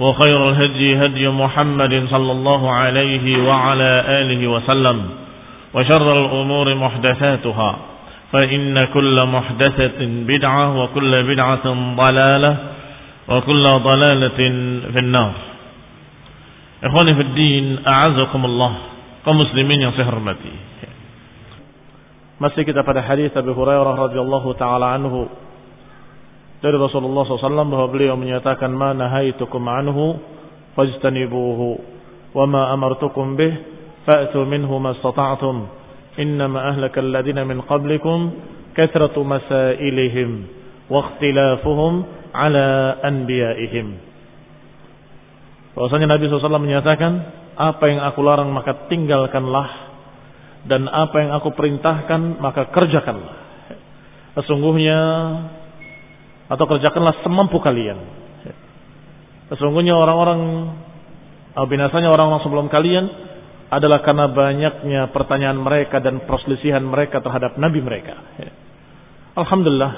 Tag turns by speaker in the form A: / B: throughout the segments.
A: وخير الهدي هدي محمد صلى الله عليه وعلى آله وسلم وشر الأمور محدثاتها فإن كل محدثة بدعة وكل بدعة ضلالة وكل ضلالة في النار إخواني في الدين أعزكم الله muslimin yang saya.
B: Masih kita pada hadis Abu Hurairah radhiyallahu taala anhu dari Rasulullah SAW bahwa beliau menyatakan ma nahaitukum anhu fajtanibuhu wa ma amartukum bih fa'tu minhu mastata'tum innama ahlaka alladhina min qablikum kathratu masailihim wa ikhtilafuhum ala anbiya'ihim Bahwasanya Nabi SAW menyatakan apa yang aku larang maka tinggalkanlah dan apa yang aku perintahkan maka kerjakanlah. Sesungguhnya atau kerjakanlah semampu kalian. Sesungguhnya orang-orang binasanya orang-orang sebelum kalian adalah karena banyaknya pertanyaan mereka dan perselisihan mereka terhadap nabi mereka. Alhamdulillah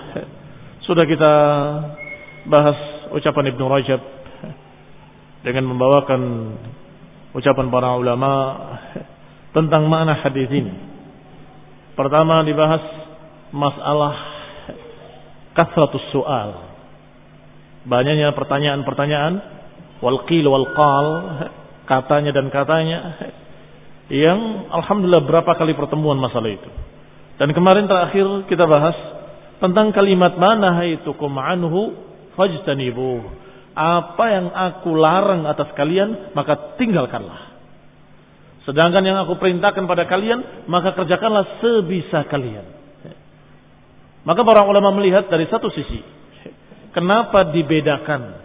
B: sudah kita bahas ucapan Ibnu Rajab dengan membawakan ucapan para ulama tentang makna hadis ini. Pertama dibahas masalah kasratus soal. Banyaknya pertanyaan-pertanyaan wal qil katanya dan katanya yang alhamdulillah berapa kali pertemuan masalah itu. Dan kemarin terakhir kita bahas tentang kalimat mana haitukum anhu fajtanibuh apa yang aku larang atas kalian, maka tinggalkanlah. Sedangkan yang aku perintahkan pada kalian, maka kerjakanlah sebisa kalian. Maka para ulama melihat dari satu sisi, kenapa dibedakan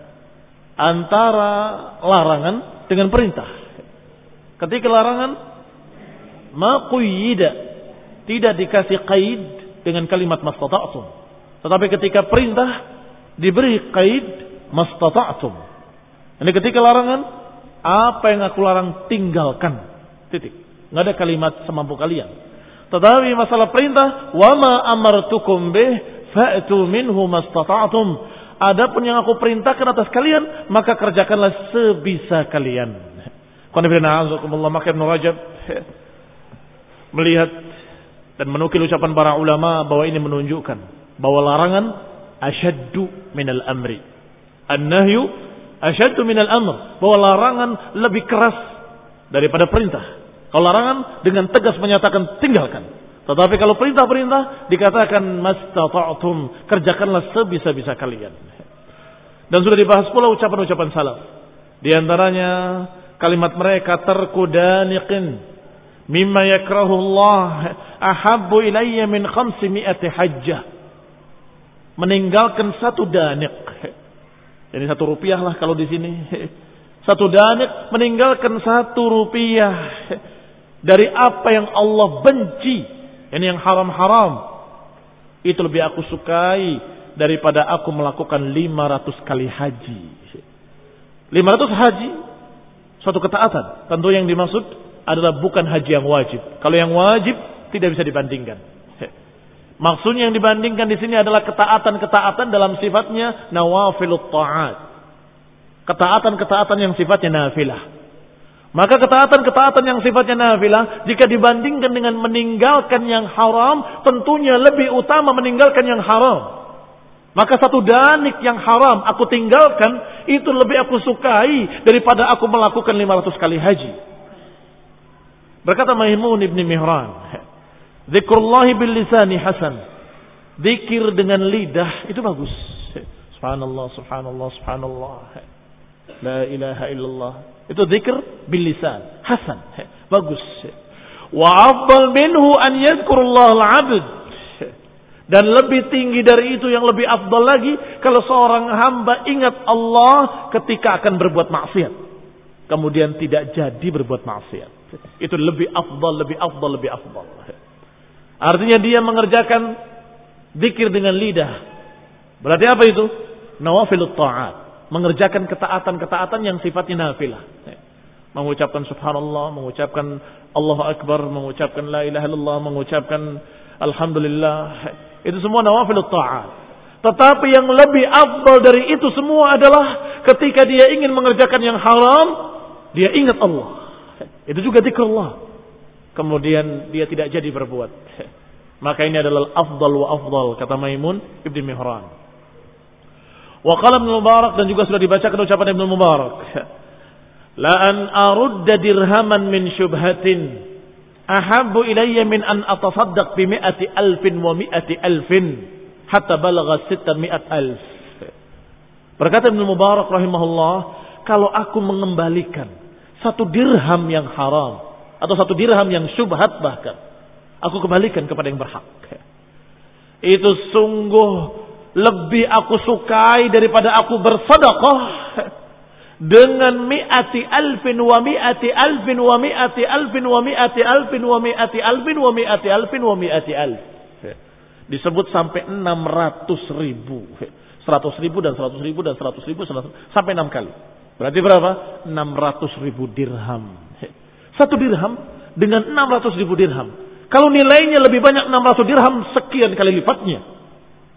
B: antara larangan dengan perintah. Ketika larangan, maquyida, tidak dikasih qaid dengan kalimat mastata'tum. Tetapi ketika perintah, diberi qaid mastata'tum. Ini ketika larangan, apa yang aku larang tinggalkan. Titik. Nggak ada kalimat semampu kalian. Tetapi masalah perintah, wa ma amartukum bih fa'tu minhu mastata'tum. Adapun yang aku perintahkan atas kalian, maka kerjakanlah sebisa kalian. Maka Ibn Rajab melihat dan menukil ucapan para ulama bahwa ini menunjukkan bahwa larangan asyaddu minal amri An-nahyu asyaddu minal amr. Bahwa larangan lebih keras daripada perintah. Kalau larangan dengan tegas menyatakan tinggalkan. Tetapi kalau perintah-perintah dikatakan mastata'tum, kerjakanlah sebisa-bisa kalian. Dan sudah dibahas pula ucapan-ucapan salaf. Di antaranya kalimat mereka terkudaniqin mimma yakrahu Allah ahabbu ilayya min khamsi mi'ati hajjah. Meninggalkan satu danik jadi satu rupiah lah kalau di sini. Satu danik meninggalkan satu rupiah dari apa yang Allah benci. Ini yang haram-haram. Itu lebih aku sukai daripada aku melakukan 500 kali haji. 500 haji Suatu ketaatan. Tentu yang dimaksud adalah bukan haji yang wajib. Kalau yang wajib tidak bisa dibandingkan. Maksudnya yang dibandingkan di sini adalah ketaatan-ketaatan dalam sifatnya nawafilut ta'at. Ketaatan-ketaatan yang sifatnya nafilah. Maka ketaatan-ketaatan yang sifatnya nafilah jika dibandingkan dengan meninggalkan yang haram, tentunya lebih utama meninggalkan yang haram. Maka satu danik yang haram aku tinggalkan itu lebih aku sukai daripada aku melakukan 500 kali haji. Berkata Maimun ibn Mihran, Zikrullahi bil lisani hasan. Zikir dengan lidah itu bagus. Subhanallah, subhanallah, subhanallah. La ilaha illallah. Itu zikir bil lisan. Hasan. Bagus. Wa afdal minhu an yadhkurullah al-abd dan lebih tinggi dari itu yang lebih afdal lagi kalau seorang hamba ingat Allah ketika akan berbuat maksiat. Kemudian tidak jadi berbuat maksiat. Itu lebih afdal, lebih afdal, lebih afdal. Artinya dia mengerjakan zikir dengan lidah. Berarti apa itu? Nawafilut ta'at. Mengerjakan ketaatan-ketaatan yang sifatnya nafilah. Mengucapkan subhanallah, mengucapkan Allah Akbar, mengucapkan la ilaha illallah, mengucapkan alhamdulillah itu semua nawafil ta'at. Tetapi yang lebih afdal dari itu semua adalah ketika dia ingin mengerjakan yang haram, dia ingat Allah. Itu juga zikrullah. Kemudian dia tidak jadi berbuat. Maka ini adalah afdal wa afdal kata Maimun Ibn Mihran. Wa qala Ibn Mubarak dan juga sudah dibacakan ucapan Ibn Mubarak. La an arudda dirhaman min syubhatin ahabbu ilayya min an atasaddaq bi mi'ati alfin wa mi'ati alfin hatta balagha sitta mi'at alf. Berkata Ibn Mubarak rahimahullah, kalau aku mengembalikan satu dirham yang haram atau satu dirham yang syubhat bahkan, aku kembalikan kepada yang berhak. Itu sungguh lebih aku sukai daripada aku bersedekah dengan mi'ati alfin wa mi'ati alfin wa mi'ati alfin wa mi'ati alfin wa mi'ati alfin wa mi'ati alfin wa mi'ati alf. Disebut sampai 600 ribu. 100 ribu dan 100 ribu dan 100 ribu sampai 6 kali. Berarti berapa? 600 ribu dirham. Satu dirham dengan 600 ribu dirham. Kalau nilainya lebih banyak 600 dirham sekian kali lipatnya.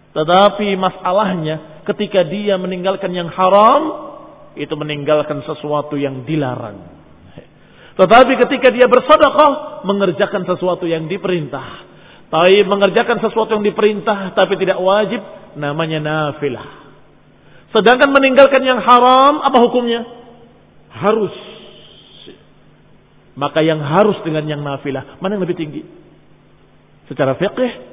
B: Tetapi masalahnya ketika dia meninggalkan yang haram, itu meninggalkan sesuatu yang dilarang. Tetapi ketika dia bersedekah mengerjakan sesuatu yang diperintah. Tapi mengerjakan sesuatu yang diperintah tapi tidak wajib namanya nafilah. Sedangkan meninggalkan yang haram apa hukumnya? Harus. Maka yang harus dengan yang nafilah mana yang lebih tinggi? Secara fikih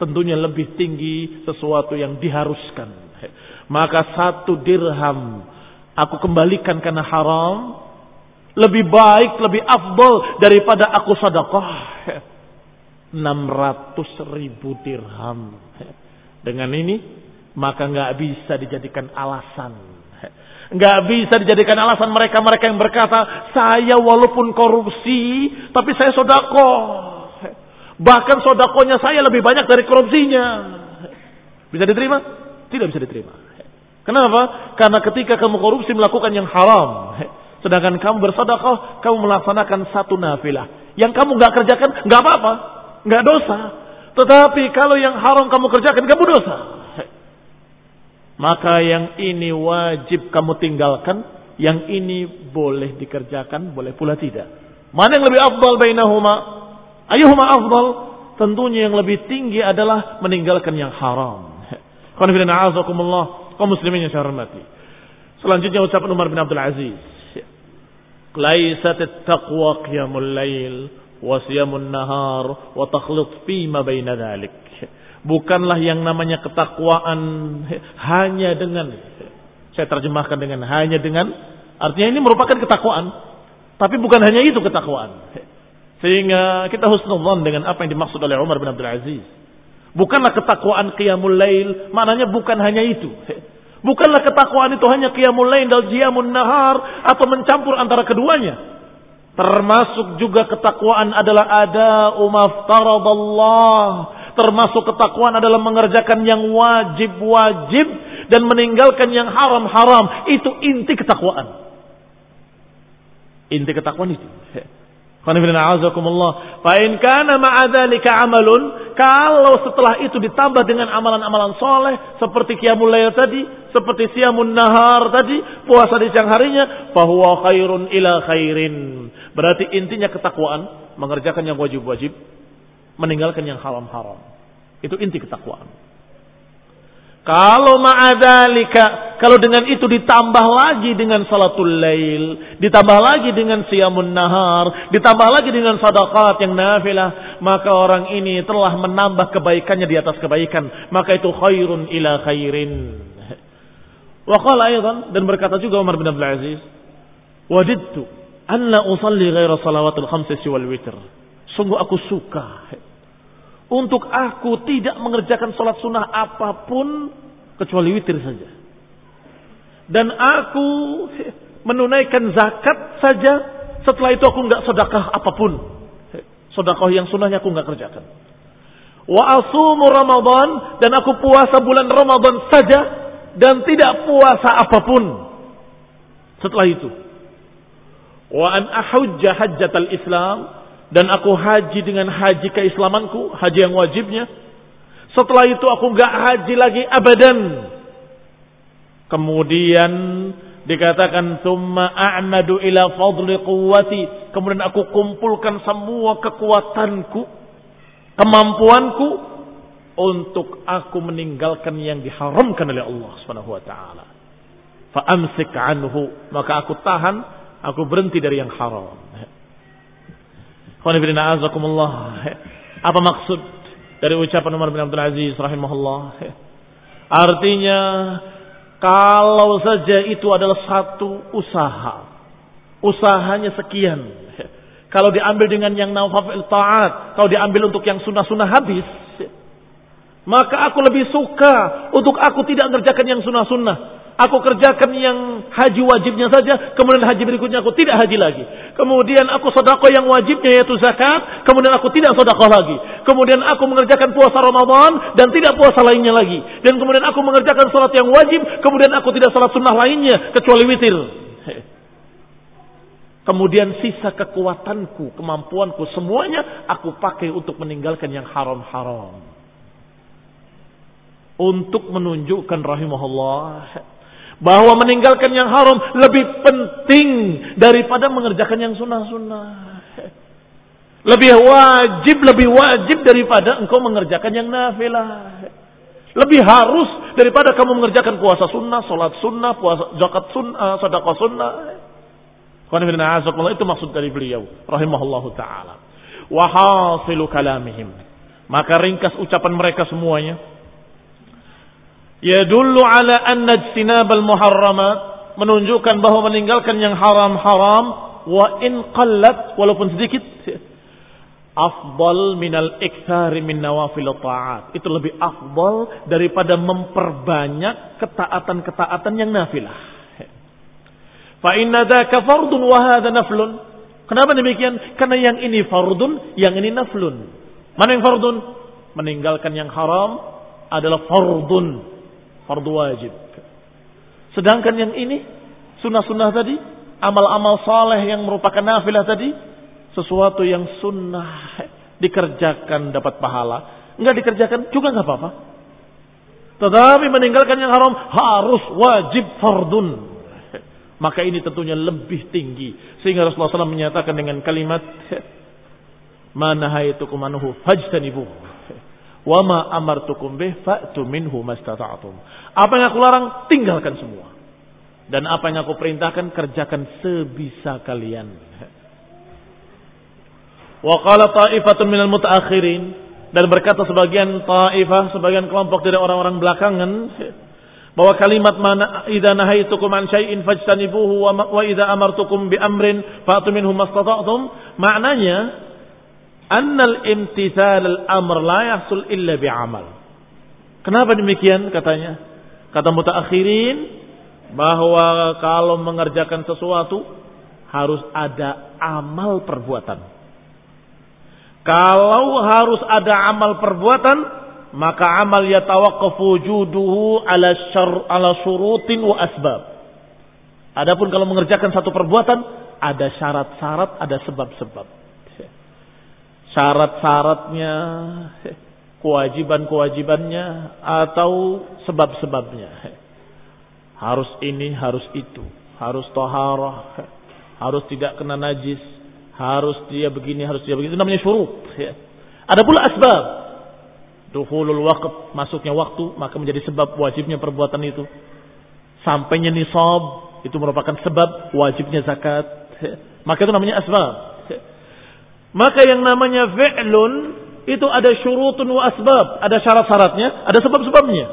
B: tentunya lebih tinggi sesuatu yang diharuskan. Maka satu dirham aku kembalikan karena haram lebih baik, lebih afdol daripada aku sedekah 600 ribu dirham. Dengan ini maka nggak bisa dijadikan alasan. Nggak bisa dijadikan alasan mereka-mereka yang berkata, saya walaupun korupsi, tapi saya sodako. Bahkan sodakonya saya lebih banyak dari korupsinya. Bisa diterima? Tidak bisa diterima. Kenapa? Karena ketika kamu korupsi melakukan yang haram, sedangkan kamu bersedekah, kamu melaksanakan satu nafilah. Yang kamu nggak kerjakan, nggak apa-apa, nggak dosa. Tetapi kalau yang haram kamu kerjakan, kamu dosa. Maka yang ini wajib kamu tinggalkan, yang ini boleh dikerjakan, boleh pula tidak. Mana yang lebih afdal bainahuma? Ayuhuma afdal? Tentunya yang lebih tinggi adalah meninggalkan yang haram. Qanifidina azakumullah kaum muslimin yang saya hormati. Selanjutnya ucapan Umar bin Abdul Aziz. Laisat taqwa qiyamul lail wa siyamun nahar wa takhlut fi ma baina dhalik. Bukanlah yang namanya ketakwaan hanya dengan saya terjemahkan dengan hanya dengan artinya ini merupakan ketakwaan tapi bukan hanya itu ketakwaan. Sehingga kita husnudzon dengan apa yang dimaksud oleh Umar bin Abdul Aziz. Bukanlah ketakwaan qiyamul lail, maknanya bukan hanya itu. Bukanlah ketakwaan itu hanya qiyamul lail dan jiamun nahar atau mencampur antara keduanya. Termasuk juga ketakwaan adalah ada umaftaradallah. Termasuk ketakwaan adalah mengerjakan yang wajib-wajib dan meninggalkan yang haram-haram. Itu inti ketakwaan. Inti ketakwaan itu. Amalun kalau setelah itu ditambah dengan amalan-amalan soleh seperti qiyamul lail tadi, seperti siamun nahar tadi, puasa di siang harinya, fahuwa khairun ila khairin. Berarti intinya ketakwaan, mengerjakan yang wajib-wajib, meninggalkan yang haram-haram. Itu inti ketakwaan. Kalau ma'adalika, kalau dengan itu ditambah lagi dengan salatul lail, ditambah lagi dengan siyamun nahar, ditambah lagi dengan sadaqat yang nafilah, maka orang ini telah menambah kebaikannya di atas kebaikan. Maka itu khairun ila khairin. Wa qala dan berkata juga Umar bin Abdul Aziz, Wajidtu anna usalli ghaira salawatul khamsi wal witr. Sungguh aku suka untuk aku tidak mengerjakan sholat sunnah apa pun kecuali witir saja. Dan aku menunaikan zakat saja setelah itu aku nggak sedekah apa pun. Sedekah yang sunnahnya aku nggak kerjakan. Wa asumu Ramadan dan aku puasa bulan Ramadan saja dan tidak puasa apa pun setelah itu. Wa an ahujja hajjatal Islam dan aku haji dengan haji keislamanku, haji yang wajibnya. Setelah itu aku nggak haji lagi abadan. Kemudian dikatakan summa a'madu ila fadli quwwati. Kemudian aku kumpulkan semua kekuatanku, kemampuanku untuk aku meninggalkan yang diharamkan oleh Allah Subhanahu wa taala. Fa amsik anhu, maka aku tahan, aku berhenti dari yang haram. Apa maksud dari ucapan Umar bin Abdul Aziz rahimahullah? Artinya kalau saja itu adalah satu usaha, usahanya sekian. Kalau diambil dengan yang nawafil taat, kalau diambil untuk yang sunnah-sunnah habis, maka aku lebih suka untuk aku tidak mengerjakan yang sunnah-sunnah. Aku kerjakan yang haji wajibnya saja, kemudian haji berikutnya aku tidak haji lagi. Kemudian aku sodako yang wajibnya yaitu zakat, kemudian aku tidak sodako lagi. Kemudian aku mengerjakan puasa Ramadan dan tidak puasa lainnya lagi. Dan kemudian aku mengerjakan sholat yang wajib, kemudian aku tidak sholat sunnah lainnya kecuali witir. Kemudian sisa kekuatanku, kemampuanku, semuanya aku pakai untuk meninggalkan yang haram-haram. Untuk menunjukkan rahimahullah bahwa meninggalkan yang haram lebih penting daripada mengerjakan yang sunnah-sunnah. Lebih wajib, lebih wajib daripada engkau mengerjakan yang nafilah. Lebih harus daripada kamu mengerjakan puasa sunnah, sholat sunnah, puasa zakat sunnah, sedekah sunnah. Itu maksud dari beliau, rahimahullahu taala. Wahasilu kalamihim. Maka ringkas ucapan mereka semuanya yadullu ala anna ijtinabal muharramat menunjukkan bahwa meninggalkan yang haram-haram wa in qallat walaupun sedikit afdal minal iktsari min nawafil ta'at. Itu lebih afdal daripada memperbanyak ketaatan-ketaatan yang nafilah. Fa inna dzaka fardun wa naflun. Kenapa demikian? Karena yang ini fardun yang ini naflun. Mana yang fardun? Meninggalkan yang haram adalah fardun fardu wajib. Sedangkan yang ini sunnah-sunnah tadi, amal-amal saleh yang merupakan nafilah tadi, sesuatu yang sunnah dikerjakan dapat pahala, enggak dikerjakan juga enggak apa-apa. Tetapi meninggalkan yang haram harus wajib fardun. Maka ini tentunya lebih tinggi. Sehingga Rasulullah SAW menyatakan dengan kalimat Mana haitukum anhu fajtanibuh. Wa ma amartukum bih fa'tu minhu mastata'tum. Apa yang aku larang tinggalkan semua. Dan apa yang aku perintahkan kerjakan sebisa kalian. Wa qala ta'ifatun minal mutaakhirin dan berkata sebagian ta'ifah, sebagian kelompok dari orang-orang belakangan bahwa kalimat mana idza nahaitukum an syai'in fajtanibuhu wa idza amartukum bi amrin fa'tu minhu mastata'tum maknanya annal imtithal al-amr la yahsul illa bi'amal. Kenapa demikian katanya? Kata mutaakhirin bahwa kalau mengerjakan sesuatu harus ada amal perbuatan. Kalau harus ada amal perbuatan, maka amal yatawaqqafu wujuduhu ala syar ala syurutin wa asbab. Adapun kalau mengerjakan satu perbuatan ada syarat-syarat, ada sebab-sebab. Syarat-syaratnya, kewajiban-kewajibannya, atau sebab-sebabnya. Harus ini, harus itu. Harus toharah, harus tidak kena najis, harus dia begini, harus dia begitu. Itu namanya syurut. Ada pula asbab. Duhulul waqt, masuknya waktu, maka menjadi sebab wajibnya perbuatan itu. Sampainya nisab, itu merupakan sebab wajibnya zakat. Maka itu namanya asbab. Maka yang namanya fi'lun itu ada syurutun wa asbab, ada syarat-syaratnya, ada sebab-sebabnya.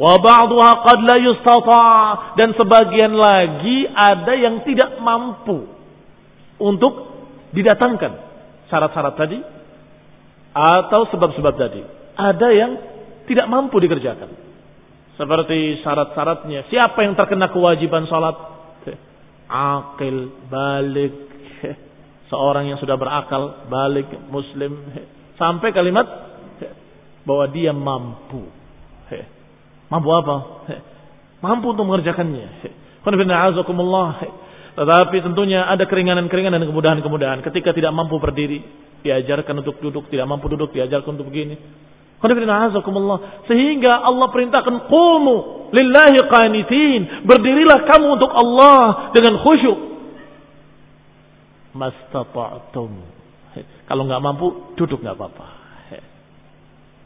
B: Wa ba'daha qad la yustata' dan sebagian lagi ada yang tidak mampu untuk didatangkan syarat-syarat tadi atau sebab-sebab tadi. Ada yang tidak mampu dikerjakan. Seperti syarat-syaratnya. Siapa yang terkena kewajiban salat? Akil, balik. Seorang yang sudah berakal, balik, muslim. Sampai kalimat bahwa dia mampu. Mampu apa? Mampu untuk mengerjakannya. Tetapi tentunya ada keringanan-keringanan dan kemudahan-kemudahan. Ketika tidak mampu berdiri, diajarkan untuk duduk. Tidak mampu duduk, diajarkan untuk begini. Sehingga Allah perintahkan Qumu lillahi qanitin. Berdirilah kamu untuk Allah dengan khusyuk. Mastata'tum. Kalau nggak mampu, duduk nggak apa-apa.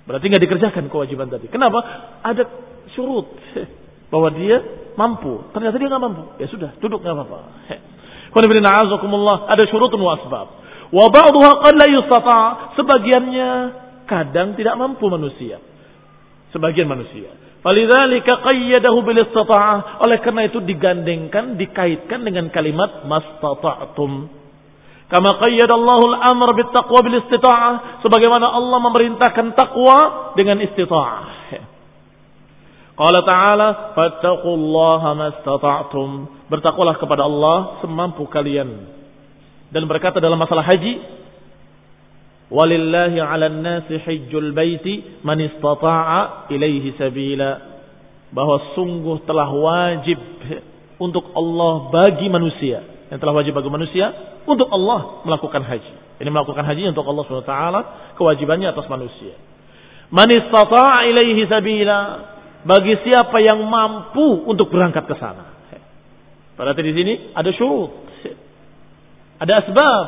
B: Berarti nggak dikerjakan kewajiban tadi. Kenapa? Ada surut bahwa dia mampu. Ternyata dia nggak mampu. Ya sudah, duduk nggak apa-apa. Ada syurutun wa asbab. Wa ba'duha qad la yustata. Sebagiannya kadang tidak mampu manusia. Sebagian manusia. Falidzalika qayyadahu bil istata'ah. Oleh karena itu digandengkan, dikaitkan dengan kalimat mastata'tum. Kama qayyadallahu al-amr bit taqwa bil istita'ah. Sebagaimana Allah memerintahkan takwa dengan istita'ah. Qala ta'ala fattaqullaha mastata'tum. Bertakwalah kepada Allah semampu kalian. Dan berkata dalam masalah haji, walillahi 'alan nasi hajjul baiti man istata'a ilaihi sabila. Bahwa sungguh telah wajib untuk Allah bagi manusia. Yang telah wajib bagi manusia untuk Allah melakukan haji. Ini melakukan haji untuk Allah SWT kewajibannya atas manusia. Man ilaihi sabila bagi siapa yang mampu untuk berangkat ke sana. Berarti di sini ada syurut. Ada asbab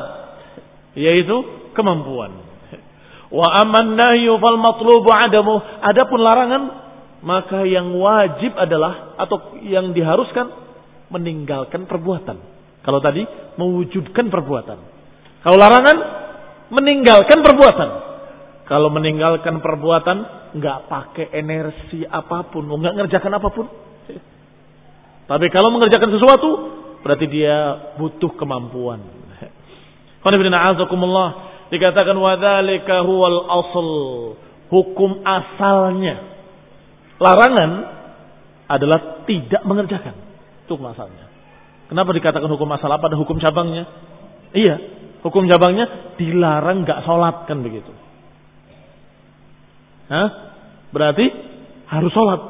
B: yaitu kemampuan. Wa amman nahyu fal matlubu adamu. Adapun larangan maka yang wajib adalah atau yang diharuskan meninggalkan perbuatan. Kalau tadi mewujudkan perbuatan. Kalau larangan meninggalkan perbuatan. Kalau meninggalkan perbuatan nggak pakai energi apa pun, nggak ngerjakan apa pun. Tapi kalau mengerjakan sesuatu, berarti dia butuh kemampuan. Dikatakan wadhalika huwal asl. Hukum asalnya. Larangan adalah tidak mengerjakan. Itu asalnya. Kenapa dikatakan hukum asal apa? Ada hukum cabangnya? Iya. Hukum cabangnya dilarang nggak sholat kan begitu. Hah? Berarti harus sholat.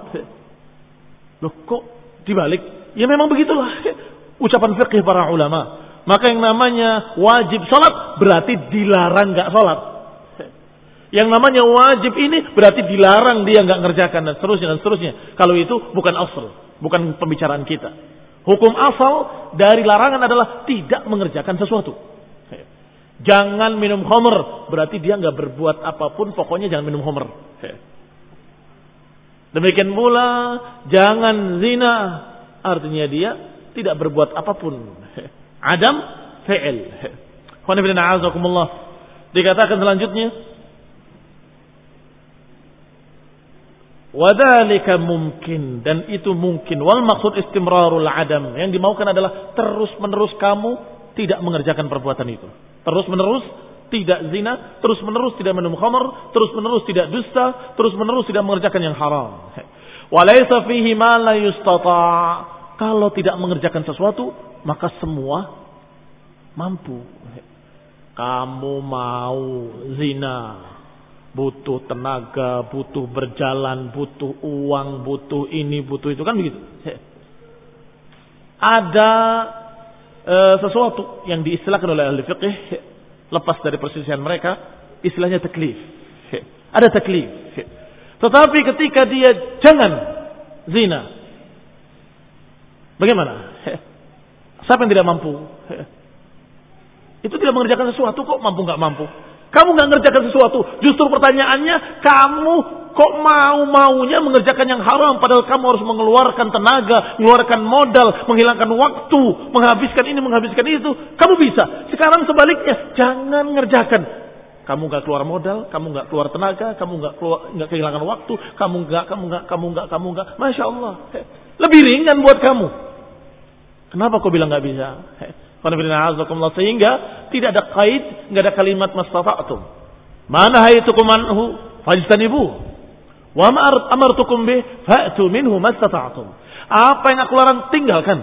B: Loh kok dibalik? Ya memang begitulah. Ucapan fikih para ulama. Maka yang namanya wajib sholat berarti dilarang gak sholat. Yang namanya wajib ini berarti dilarang dia nggak ngerjakan dan seterusnya dan seterusnya. Kalau itu bukan asal, bukan pembicaraan kita. Hukum asal dari larangan adalah tidak mengerjakan sesuatu. Jangan minum homer. Berarti dia nggak berbuat apa pun. Pokoknya jangan minum homer. Demikian pula jangan zina. Artinya dia tidak berbuat apa pun. Adam fi'il. Dikatakan selanjutnya. Wadhalika mungkin. Dan itu mungkin. Wal maksud istimrarul adam. Yang dimaukan adalah terus menerus kamu tidak mengerjakan perbuatan itu. Terus menerus tidak zina, terus menerus tidak minum khamar, terus menerus tidak dusta, terus menerus tidak mengerjakan yang haram. Walaysa fihi ma la yustata. Kalau tidak mengerjakan sesuatu, maka semua mampu. Kamu mau zina, butuh tenaga, butuh berjalan, butuh uang, butuh ini, butuh itu kan begitu. Ada uh, sesuatu yang diistilahkan oleh ahli fiqih lepas dari persisian mereka, istilahnya taklif. Ada taklif. Tetapi ketika dia jangan zina, bagaimana? Siapa yang tidak mampu? Itu tidak mengerjakan sesuatu kok mampu nggak mampu? Kamu nggak ngerjakan sesuatu. Justru pertanyaannya, kamu kok mau-maunya mengerjakan yang haram padahal kamu harus mengeluarkan tenaga, mengeluarkan modal, menghilangkan waktu, menghabiskan ini, menghabiskan itu. Kamu bisa. Sekarang sebaliknya, jangan ngerjakan. Kamu nggak keluar modal, kamu nggak keluar tenaga, kamu nggak keluar nggak kehilangan waktu, kamu nggak, kamu nggak, kamu nggak, kamu nggak. Masya Allah, lebih ringan buat kamu. Kenapa kau bilang nggak bisa? Sehingga tidak ada kait, nggak ada kalimat mastata'tum. Mana hayatukum anhu fajtanibu. Wa ma amartukum bih fa'tu minhu mastata'tum. Apa yang aku larang tinggalkan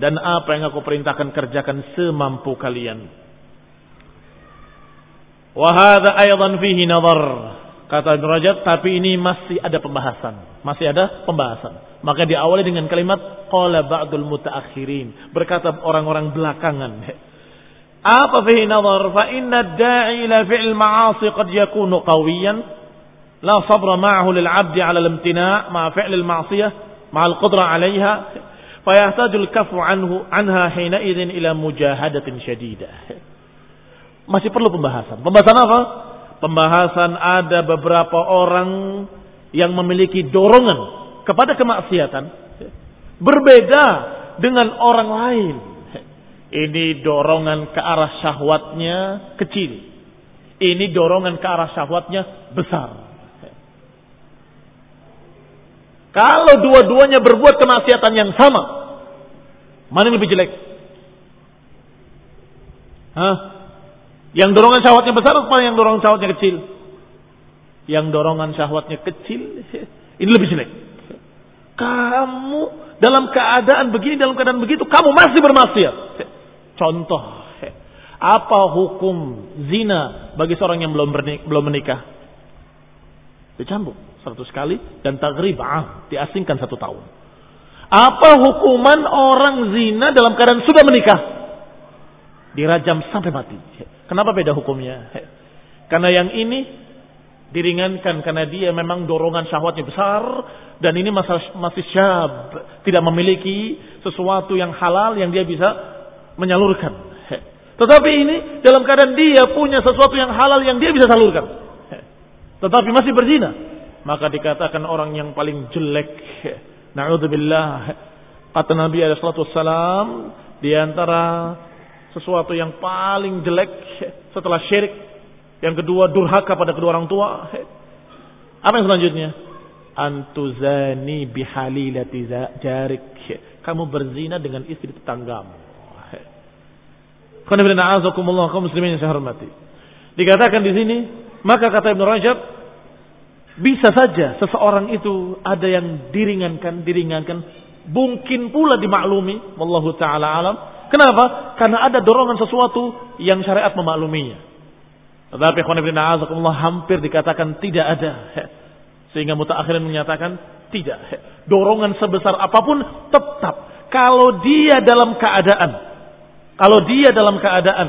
B: dan apa yang aku perintahkan kerjakan semampu kalian. Wa hadza aidan fihi nadhar. Kata Ibn Rajab, tapi ini masih ada pembahasan. Masih ada pembahasan. Maka diawali dengan kalimat, Qala ba'dul mutaakhirin. Berkata orang-orang belakangan. Apa fihi nazar? Fa inna da'i ila fi'il ma'asi qad yakunu qawiyan. La sabra ma'ahu lil abdi ala lamtina' ma'a fi'il ma'asiyah. Ma'al al-qudra alaiha. Fayahtajul kafu anhu anha hina idin ila mujahadatin syadidah. Masih perlu pembahasan. Pembahasan apa? Pembahasan ada beberapa orang yang memiliki dorongan kepada kemaksiatan berbeda dengan orang lain. Ini dorongan ke arah syahwatnya kecil. Ini dorongan ke arah syahwatnya besar. Kalau dua-duanya berbuat kemaksiatan yang sama, mana yang lebih jelek? Hah? Yang dorongan syahwatnya besar atau yang dorongan syahwatnya kecil? Yang dorongan syahwatnya kecil, ini lebih jelek. Kamu dalam keadaan begini, dalam keadaan begitu, kamu masih bermaksiat. Contoh, apa hukum zina bagi seorang yang belum belum menikah? Dicambuk seratus kali dan tagrib ah, diasingkan satu tahun. Apa hukuman orang zina dalam keadaan sudah menikah? Dirajam sampai mati. Kenapa beda hukumnya? Karena yang ini diringankan karena dia memang dorongan syahwatnya besar dan ini masih, masih syab, tidak memiliki sesuatu yang halal yang dia bisa menyalurkan. Tetapi ini dalam keadaan dia punya sesuatu yang halal yang dia bisa salurkan. Tetapi masih berzina. Maka dikatakan orang yang paling jelek. Na'udzubillah. Kata Nabi SAW di antara sesuatu yang paling jelek setelah syirik. Yang kedua durhaka pada kedua orang tua. Apa yang selanjutnya? Antuzani bihalilati jarik. Kamu berzina dengan istri tetanggamu. kaum muslimin yang saya hormati. Dikatakan di sini, maka kata Ibn Rajab, bisa saja seseorang itu ada yang diringankan, diringankan, mungkin pula dimaklumi, wallahu taala alam, Kenapa? Karena ada dorongan sesuatu yang syariat memakluminya. Tetapi Allah hampir dikatakan tidak ada. Sehingga mutakhirin menyatakan tidak. Dorongan sebesar apa pun tetap. Kalau dia dalam keadaan. Kalau dia dalam keadaan.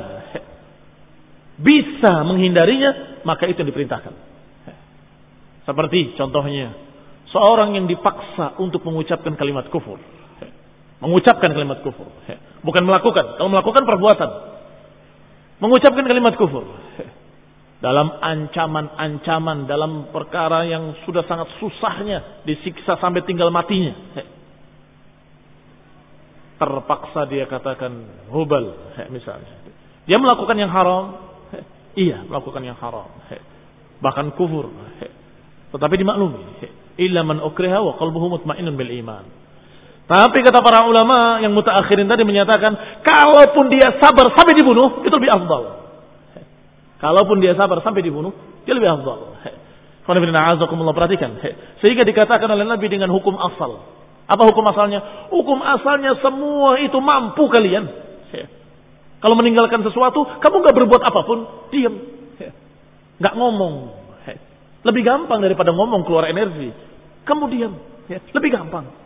B: Bisa menghindarinya. Maka itu yang diperintahkan. Seperti contohnya. Seorang yang dipaksa untuk mengucapkan kalimat kufur. Mengucapkan kalimat kufur. Bukan melakukan. Kalau melakukan perbuatan. Mengucapkan kalimat kufur. Dalam ancaman-ancaman. Dalam perkara yang sudah sangat susahnya. Disiksa sampai tinggal matinya. Terpaksa dia katakan hubal. Misalnya. Dia melakukan yang haram. Iya melakukan yang haram. Bahkan kufur. Tetapi dimaklumi. Illa man ukriha wa qalbuhu mutmainun bil iman. Tapi kata para ulama yang mutaakhirin tadi menyatakan, kalaupun dia sabar sampai dibunuh, itu lebih afdal. Kalaupun dia sabar sampai dibunuh, dia lebih afdal. perhatikan. Sehingga dikatakan oleh Nabi dengan hukum asal. Apa hukum asalnya? Hukum asalnya semua itu mampu kalian. Kalau meninggalkan sesuatu, kamu nggak berbuat apa pun, diam. Nggak ngomong. Lebih gampang daripada ngomong keluar energi. Kamu diam. Lebih gampang.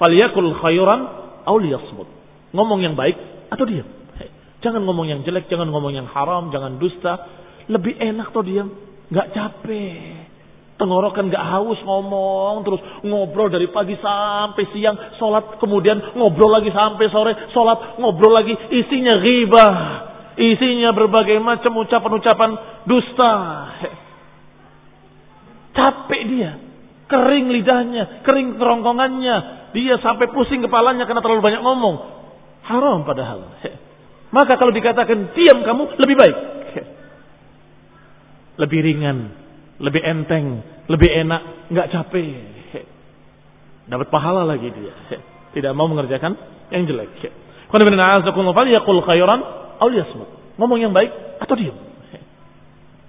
B: Faliyakul khairan aw liyasmut. Ngomong yang baik atau diam. Jangan ngomong yang jelek, jangan ngomong yang haram, jangan dusta. Lebih enak tuh diam, nggak capek. Tenggorokan nggak haus ngomong terus ngobrol dari pagi sampai siang sholat kemudian ngobrol lagi sampai sore sholat ngobrol lagi isinya ghibah isinya berbagai macam ucapan-ucapan dusta capek dia kering lidahnya kering kerongkongannya. Dia sampai pusing kepalanya karena terlalu banyak ngomong. Haram padahal. Maka kalau dikatakan diam kamu lebih baik. Lebih ringan lebih enteng, lebih enak, nggak capek. Dapat pahala lagi dia. Tidak mau mengerjakan yang jelek. Ngomong yang baik atau diam.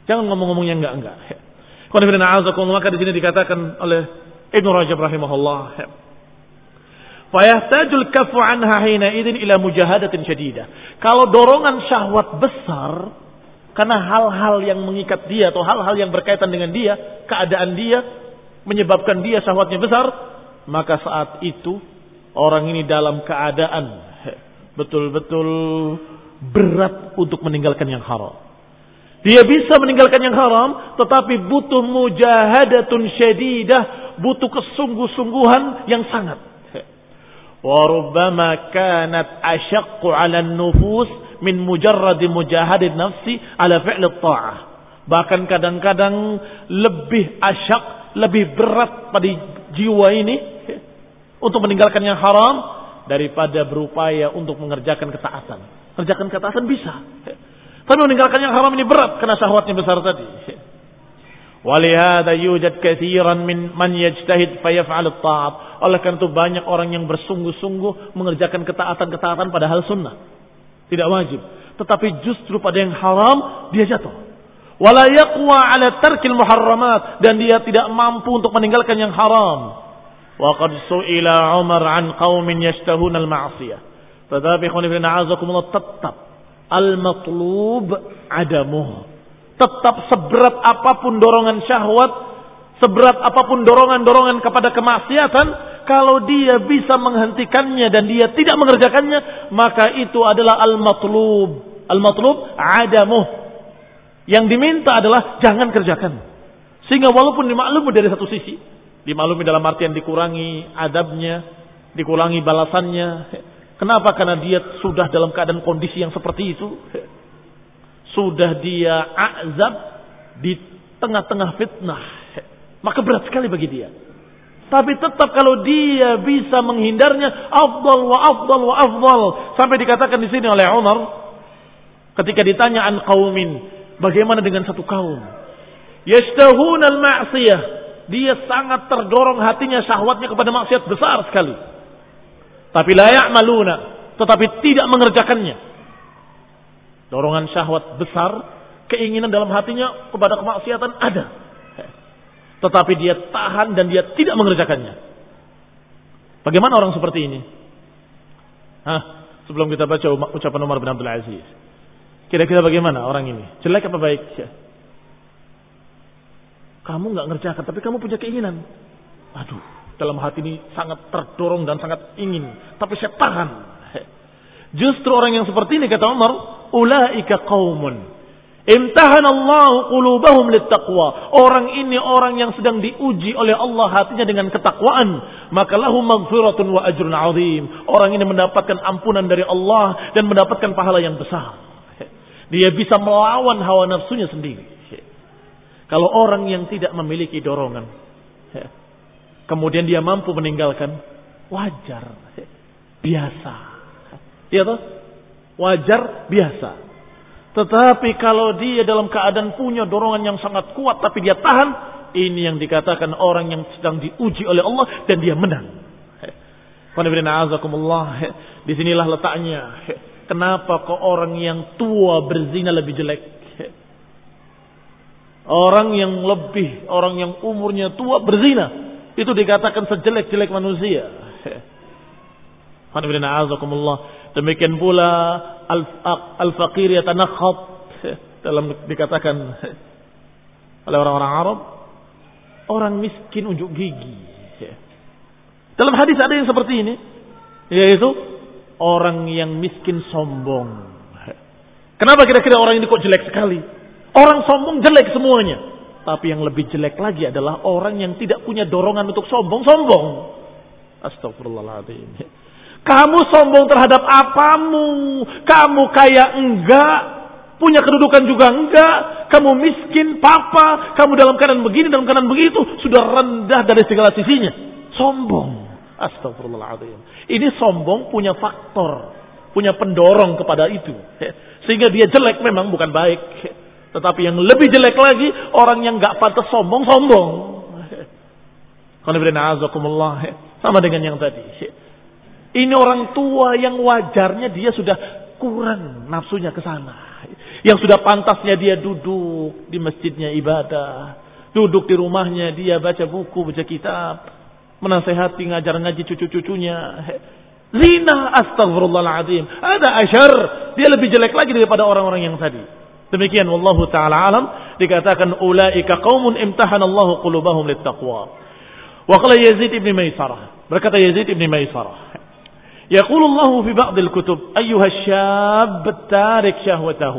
B: Jangan ngomong-ngomong yang enggak-enggak. Maka di sini dikatakan oleh Ibn Rajab rahimahullah. Fayahtajul kafu anha hina idin ila mujahadatin syadidah. Kalau dorongan syahwat besar, karena hal-hal yang mengikat dia atau hal-hal yang berkaitan dengan dia, keadaan dia, menyebabkan dia syahwatnya besar, maka saat itu orang ini dalam keadaan betul-betul berat untuk meninggalkan yang haram. Dia bisa meninggalkan yang haram, tetapi butuh mujahadatun syadidah, butuh kesungguh-sungguhan yang sangat. Warubbama kanat asyaqqu 'ala nufus min mujarradi mujahadin nafsi ala fi'l ta'ah. Bahkan kadang-kadang lebih asyak, lebih berat pada jiwa ini untuk meninggalkan yang haram daripada berupaya untuk mengerjakan ketaatan. Mengerjakan ketaatan bisa. Tapi meninggalkan yang haram ini berat karena syahwatnya besar tadi. Walihada yujad kathiran min man yajtahid fayaf'al ta'at. Oleh karena itu banyak orang yang bersungguh-sungguh mengerjakan ketaatan-ketaatan padahal sunnah. Tidak wajib. Tetapi justru pada yang haram dia jatuh. Wala yaqwa ala tarkil muharramat dan dia tidak mampu untuk meninggalkan yang haram. Wa qad su'ila Umar an qaumin yashtahuna al-ma'siyah. Tetapi khonibina a'azakumullah tetap al-matlub adamuh. Tetap seberat apa pun dorongan syahwat, seberat apa pun dorongan-dorongan kepada kemaksiatan, kalau dia bisa menghentikannya dan dia tidak mengerjakannya, maka itu adalah al-matlub. Al-matlub adamuh. Yang diminta adalah jangan kerjakan. Sehingga walaupun dimaklumi dari satu sisi, dimaklumi dalam artian dikurangi adabnya, dikurangi balasannya. Kenapa? Karena dia sudah dalam keadaan kondisi yang seperti itu. Sudah dia azab di tengah-tengah fitnah. Maka berat sekali bagi dia. Tapi tetap kalau dia bisa menghindarnya, afdal wa afdal wa afdal. Sampai dikatakan di sini oleh Umar, ketika ditanya an qaumin, bagaimana dengan satu kaum? Yastahun al-ma'siyah. Dia sangat terdorong hatinya syahwatnya kepada maksiat besar sekali. Tapi layak maluna, tetapi tidak mengerjakannya. Dorongan syahwat besar, keinginan dalam hatinya kepada kemaksiatan ada. Tetapi dia tahan dan dia tidak mengerjakannya. Bagaimana orang seperti ini? Hah? Sebelum kita baca ucapan Umar bin Abdul Aziz. Kira-kira bagaimana orang ini? Jelek apa baik? Kamu nggak ngerjakan, tapi kamu punya keinginan. Aduh, dalam hati ini sangat terdorong dan sangat ingin. Tapi saya tahan. Justru orang yang seperti ini kata Umar, ulaika qaumun Imtahan Allah qulubahum littaqwa. Orang ini orang yang sedang diuji oleh Allah hatinya dengan ketakwaan, maka lahum maghfiratun wa ajrun azim. Orang ini mendapatkan ampunan dari Allah dan mendapatkan pahala yang besar. Dia bisa melawan hawa nafsunya sendiri. Kalau orang yang tidak memiliki dorongan, kemudian dia mampu meninggalkan, wajar, biasa. Iya toh? Wajar, biasa. Tetapi kalau dia dalam keadaan punya dorongan yang sangat kuat tapi dia tahan, ini yang dikatakan orang yang sedang diuji oleh Allah dan dia menang. Di sinilah letaknya. Kenapa kok orang yang tua berzina lebih jelek? Orang yang lebih, orang yang umurnya tua berzina. Itu dikatakan sejelek-jelek manusia. Demikian pula al-faqir yatanakhat dalam dikatakan oleh orang-orang Arab orang miskin unjuk gigi. Dalam hadis ada yang seperti ini yaitu orang yang miskin sombong. Kenapa kira-kira orang ini kok jelek sekali? Orang sombong jelek semuanya. Tapi yang lebih jelek lagi adalah orang yang tidak punya dorongan untuk sombong, sombong. Astagfirullahaladzim. Kamu sombong terhadap apamu. Kamu kaya enggak. Punya kedudukan juga enggak. Kamu miskin, papa. Kamu dalam keadaan begini, dalam keadaan begitu. Sudah rendah dari segala sisinya. Sombong. Astagfirullahaladzim. Ini sombong punya faktor. Punya pendorong kepada itu. Sehingga dia jelek memang bukan baik. Tetapi yang lebih jelek lagi. Orang yang gak pantas sombong, sombong. Sama dengan yang tadi. Ini orang tua yang wajarnya dia sudah kurang nafsunya ke sana. Yang sudah pantasnya dia duduk di masjidnya ibadah. Duduk di rumahnya dia baca buku, baca kitab menasehati ngajar ngaji cucu-cucunya. Zina astagfirullahaladzim. Ada asyar. Dia lebih jelek lagi daripada orang-orang yang tadi. Demikian wallahu taala alam dikatakan ulaika qaumun imtahanallahu qulubahum littaqwa. Wa qala Yazid ibn Maisarah. Berkata Yazid ibn Maisarah. يقول الله في بعض الكتب أيها الشاب التارك شهوته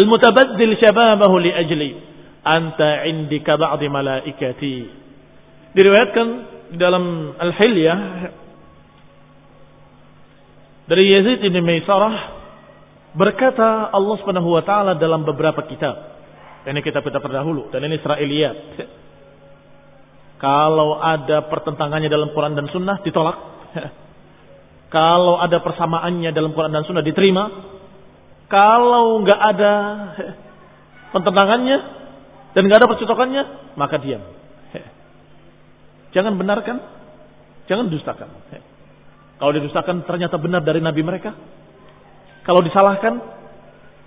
B: المتبذل شبابه لأجلي أنت عندي كبعض ملائكتي diriwayatkan di dalam Al-Hilyah dari Yazid bin Maisarah berkata Allah Subhanahu wa taala dalam beberapa kitab. Ini kitab-kitab terdahulu dan ini Israiliyat. Kalau ada pertentangannya dalam Quran dan Sunnah ditolak. Kalau ada persamaannya dalam Quran dan Sunnah diterima. Kalau nggak ada pertentangannya dan nggak ada percocokannya, maka diam. Jangan benarkan, jangan dustakan. Kalau didustakan ternyata benar dari nabi mereka. Kalau disalahkan,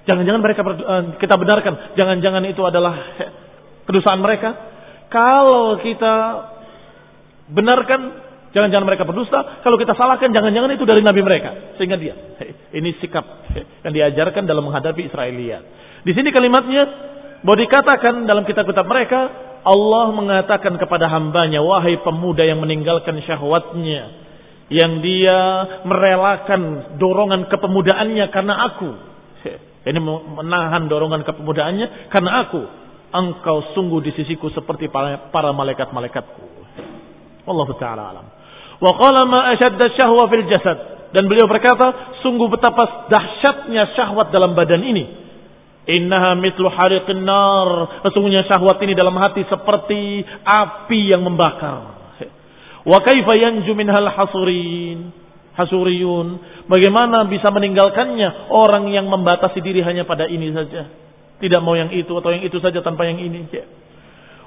B: jangan-jangan mereka eh, kita benarkan, jangan-jangan itu adalah kedustaan mereka. Kalau kita benarkan, jangan-jangan mereka berdusta. Kalau kita salahkan, jangan-jangan itu dari nabi mereka. Sehingga dia, ini sikap yang diajarkan dalam menghadapi Israelia. Di sini kalimatnya mau dikatakan dalam kitab-kitab mereka Allah mengatakan kepada hambanya, wahai pemuda yang meninggalkan syahwatnya, yang dia merelakan dorongan kepemudaannya karena aku. Ini menahan dorongan kepemudaannya karena aku. Engkau sungguh di sisiku seperti para malaikat-malaikatku. Allah Ta'ala alam. Wa qala ma ashadda syahwa fil jasad. Dan beliau berkata, sungguh betapa dahsyatnya syahwat dalam badan ini Innaha mitlu hariqin nar. Sesungguhnya syahwat ini dalam hati seperti api yang membakar. Wa kaifa yanju minhal hasurin? Hasuriyun. Bagaimana bisa meninggalkannya orang yang membatasi diri hanya pada ini saja. Tidak mau yang itu atau yang itu saja tanpa yang ini.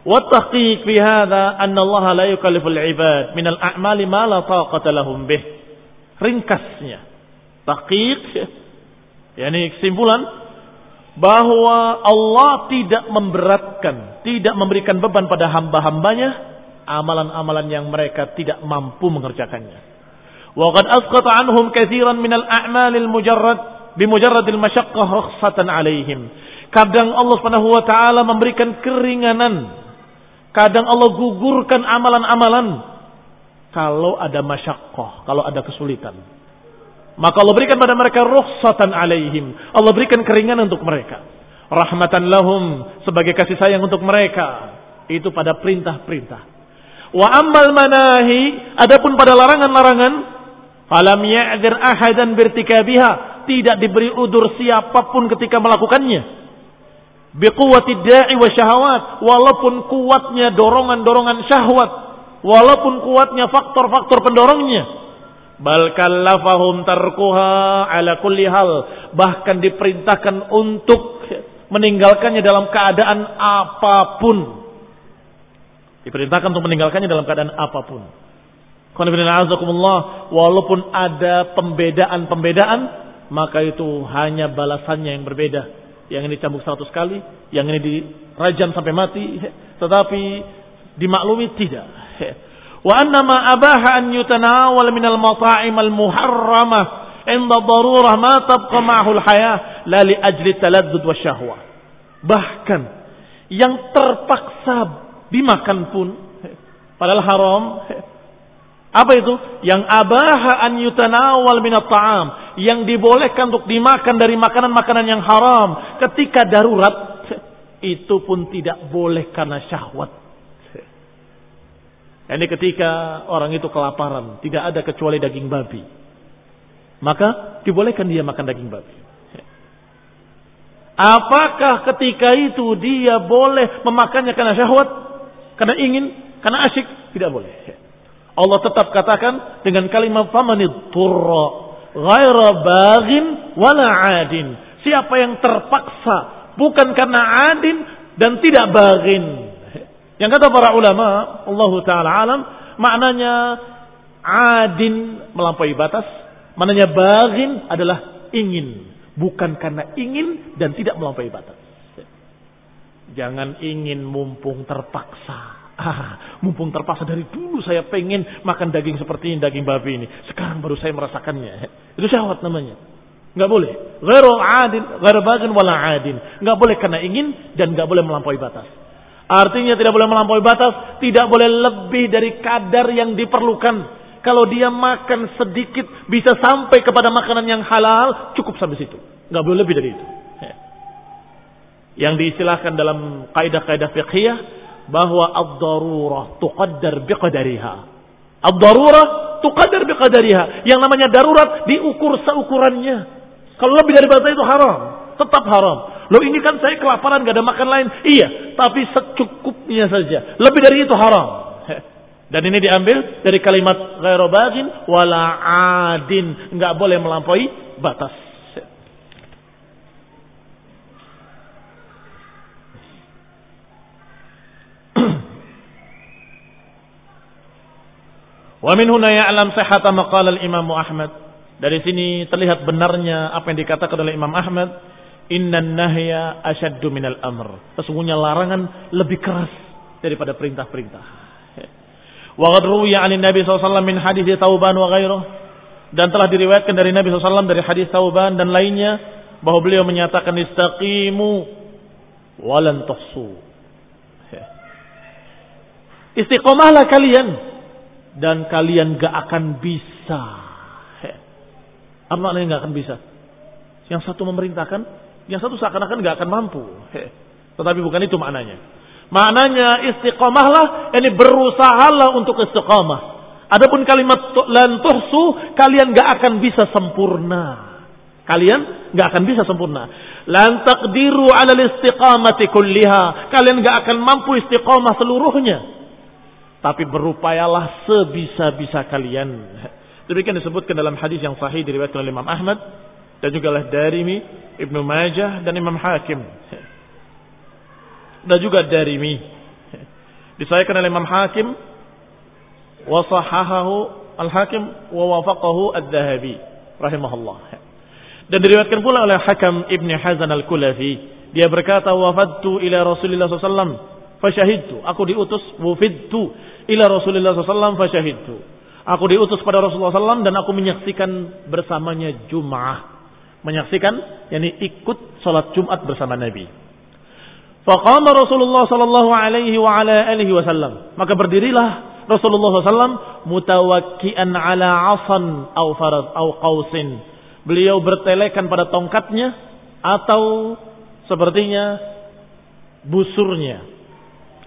B: Tahqiq fi hadha anna Allah la yukalliful ibad min al-a'mali ma la taqata lahum bih. Ringkasnya. Tahqiq yakni kesimpulan bahwa Allah tidak memberatkan, tidak memberikan beban pada hamba-hambanya amalan-amalan yang mereka tidak mampu mengerjakannya. Wa qad asqata anhum katsiran min al-a'mal al-mujarrad bimujarrad al-masyaqqah rukhsatan alaihim. Kadang Allah Subhanahu wa taala memberikan keringanan. Kadang Allah gugurkan amalan-amalan kalau ada masyaqqah, kalau ada kesulitan. Maka Allah berikan pada mereka rukhsatan alaihim. Allah berikan keringanan untuk mereka. Rahmatan lahum sebagai kasih sayang untuk mereka. Itu pada perintah-perintah. Wa ammal manahi adapun pada larangan-larangan falam ya'dzir ahadan birtikabiha tidak diberi udur siapa pun ketika melakukannya. Biquwati da'i wa syahawat walaupun kuatnya dorongan-dorongan syahwat walaupun kuatnya faktor-faktor pendorongnya Bal kallafahum tarkuha ala kulli hal. Bahkan diperintahkan untuk meninggalkannya dalam keadaan apa pun. Diperintahkan untuk meninggalkannya dalam keadaan apa pun. Walaupun ada pembedaan-pembedaan, maka itu hanya balasannya yang berbeda. Yang ini cambuk seratus kali, yang ini dirajam sampai mati. Tetapi dimaklumi tidak. Wa anna ma abaha an yutanawal minal mata'im al muharramah inda darurah ma tabqa ma'ahul hayah la li ajli taladdud wa syahwah. Bahkan yang terpaksa dimakan pun padahal haram Apa itu? Yang abaha an yutanawal minat ta'am. Yang dibolehkan untuk dimakan dari makanan-makanan yang haram. Ketika darurat, itu pun tidak boleh karena syahwat. Ini ketika orang itu kelaparan, tidak ada kecuali daging babi. Maka dibolehkan dia makan daging babi. Apakah ketika itu dia boleh memakannya karena syahwat? Karena ingin? Karena asyik? Tidak boleh. Allah tetap katakan dengan kalimat famanid turra ghaira baghin wala adin. Siapa yang terpaksa bukan karena adin dan tidak baghin. Yang kata para ulama, Allah taala alam, maknanya adin melampaui batas, maknanya baghin adalah ingin, bukan karena ingin dan tidak melampaui batas. Jangan ingin mumpung terpaksa. Ah, mumpung terpaksa dari dulu saya pengen makan daging seperti ini, daging babi ini. Sekarang baru saya merasakannya. Itu syahwat namanya. Enggak boleh. Ghairu adin, ghairu bagin wala adin. Enggak boleh karena ingin dan enggak boleh melampaui batas. Artinya tidak boleh melampaui batas, tidak boleh lebih dari kadar yang diperlukan. Kalau dia makan sedikit bisa sampai kepada makanan yang halal, cukup sampai situ. Enggak boleh lebih dari itu. Yang diistilahkan dalam kaidah-kaidah fiqhiyah bahwa ad-darurah tuqaddar biqadariha. Ad-darurah tuqaddar biqadariha. Yang namanya darurat diukur seukurannya. Kalau lebih dari batas itu haram, tetap haram. Loh ini kan saya kelaparan gak ada makan lain. Iya, tapi secukupnya saja. Lebih dari itu haram. Dan ini diambil dari kalimat ghairu bagin wala adin, enggak boleh melampaui batas. Wa min huna ya'lam sihhata maqal al-Imam Ahmad. Dari sini terlihat benarnya apa yang dikatakan oleh Imam Ahmad, innan nahya asyaddu minal amr. Sesungguhnya larangan lebih keras daripada perintah-perintah. Wa qad ruwiya 'an Nabi SAW min hadis Tauban wa ghairuh. Dan telah diriwayatkan dari Nabi SAW dari hadis Tauban dan lainnya bahwa beliau menyatakan istaqimu walan tuhsu. Istiqomahlah kalian dan kalian gak akan bisa. Apa maknanya gak akan bisa? Yang satu memerintahkan, yang satu seakan-akan gak akan mampu. Tetapi bukan itu maknanya. Maknanya istiqomahlah, ini berusahalah untuk istiqomah. Adapun kalimat lan tuhsu, kalian gak akan bisa sempurna. Kalian gak akan bisa sempurna. Lan taqdiru ala istiqamati kulliha. Kalian gak akan mampu istiqomah seluruhnya. Tapi berupayalah sebisa-bisa kalian. Demikian disebutkan dalam hadis yang sahih diriwayatkan oleh Imam Ahmad dan juga oleh Darimi, Ibnu Majah dan Imam Hakim. Dan juga Darimi. Disahihkan oleh Imam Hakim wa sahahahu Al-Hakim wa wafaqahu Ad-Dahabi rahimahullah. Dan diriwayatkan pula oleh Hakam Ibn Hazan Al-Kulafi. Dia berkata wafadtu ila Rasulullah SAW fasyahidtu. Aku diutus wufidtu ila Rasulullah SAW fasyahidtu. Aku diutus pada Rasulullah SAW dan aku menyaksikan bersamanya Jum'ah. Menyaksikan, yakni ikut salat Jumat bersama Nabi. Faqama Rasulullah sallallahu alaihi wa ala alihi wasallam. Maka berdirilah Rasulullah SAW mutawakkian ala asan au farad au qausin. Beliau bertelekan pada tongkatnya atau sepertinya busurnya.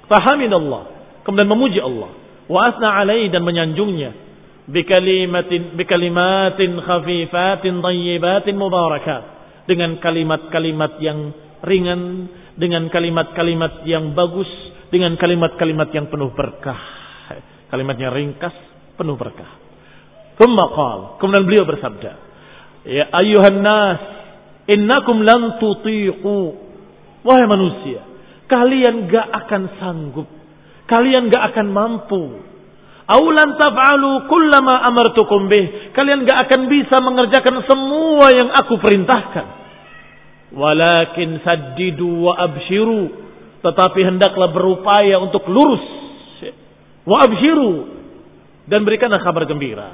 B: Fahamidallah kemudian memuji Allah. Wa asna alaihi dan menyanjungnya. Bikalimatin bikalimatin khafifatin thayyibatin mubarakat. Dengan kalimat-kalimat yang ringan dengan kalimat-kalimat yang bagus dengan kalimat-kalimat yang penuh berkah. Kalimatnya ringkas penuh berkah. Thumma kemudian beliau bersabda ya ayuhan nas innakum lan tutiqu. Wahai manusia kalian gak akan sanggup Kalian gak akan mampu. Aulan taf'alu kullama amartukum bih. Kalian gak akan bisa mengerjakan semua yang aku perintahkan. Walakin saddidu wa abshiru. Tetapi hendaklah berupaya untuk lurus. Wa abshiru. Dan berikanlah kabar gembira.